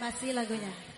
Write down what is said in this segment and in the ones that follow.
Masih lagunya.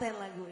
Buat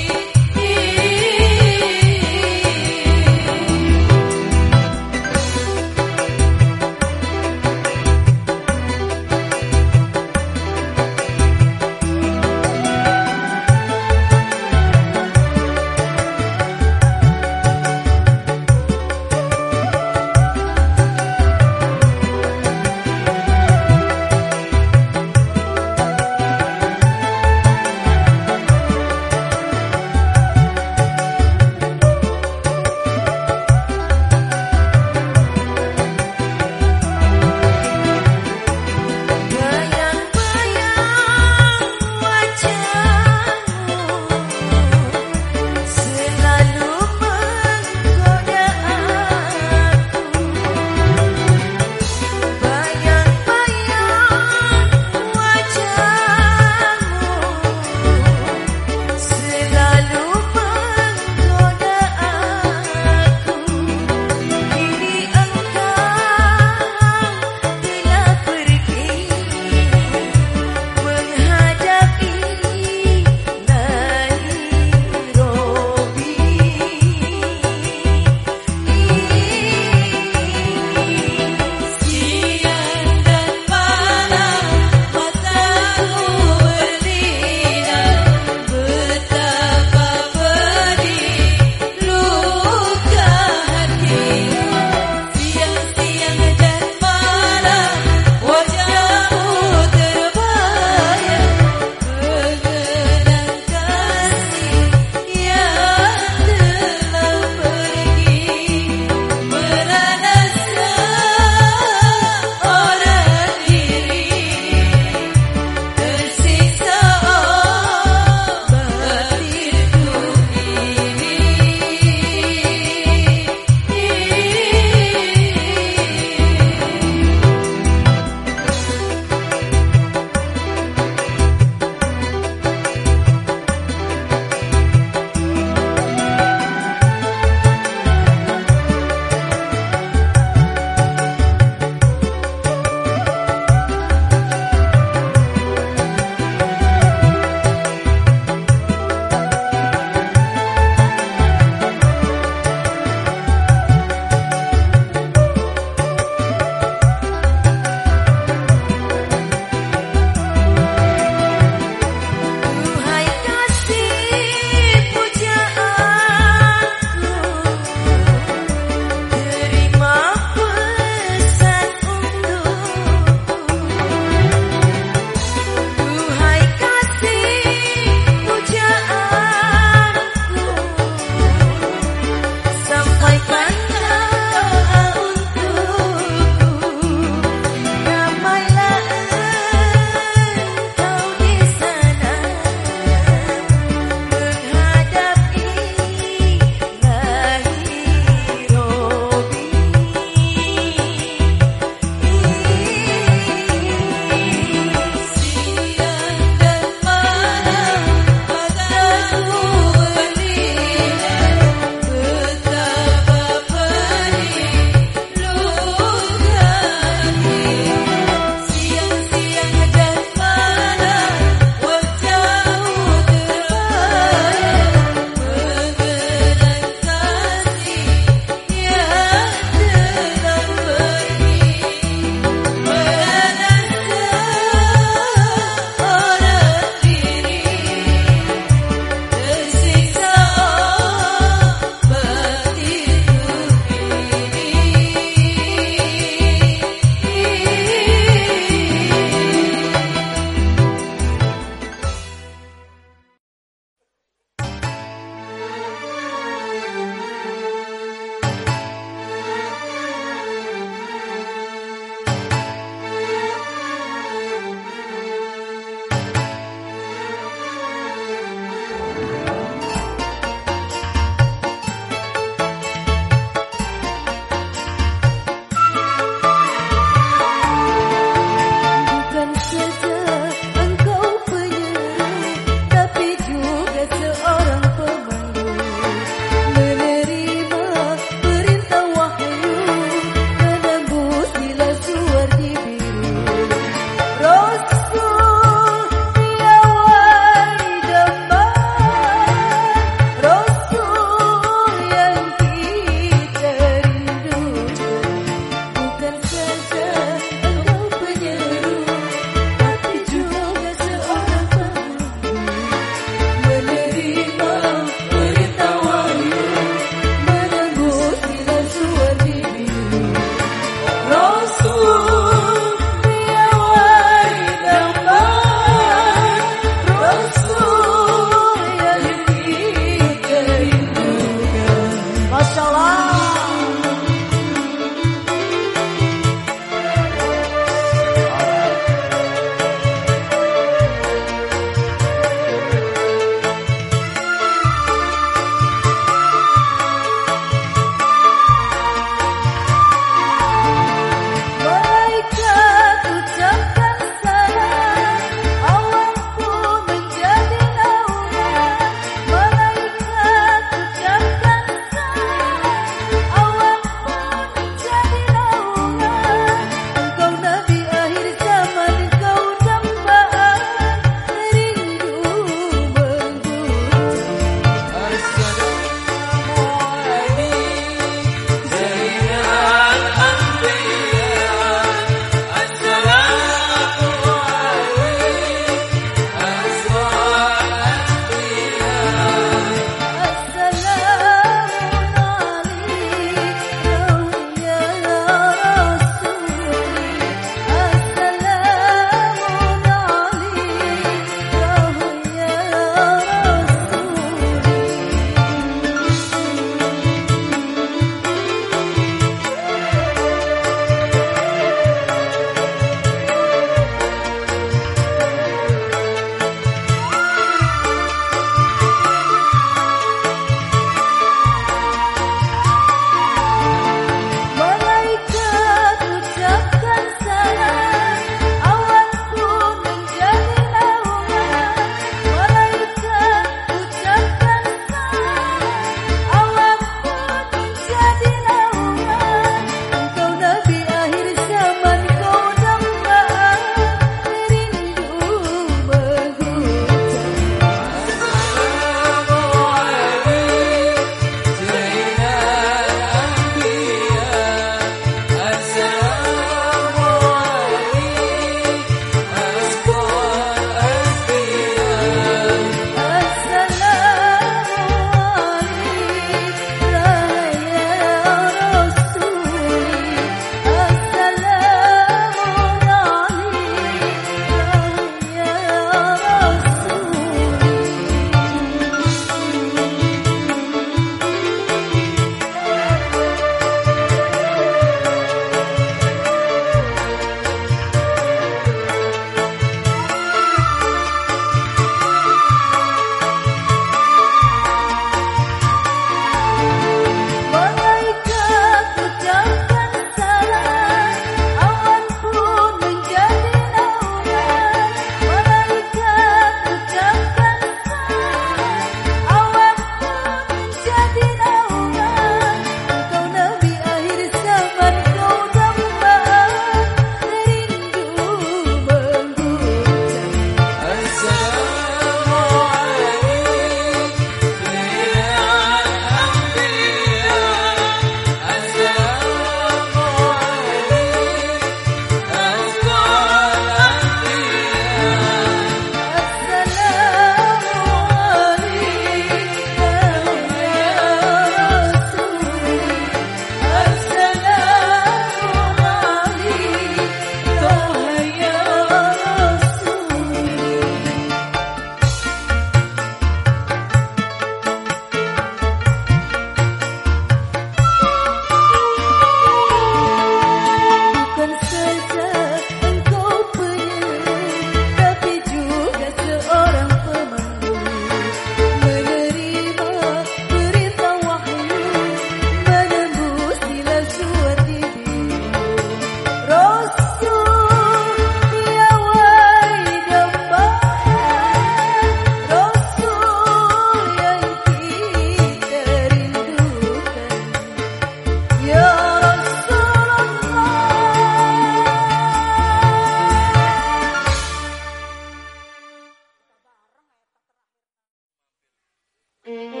Mm-hmm.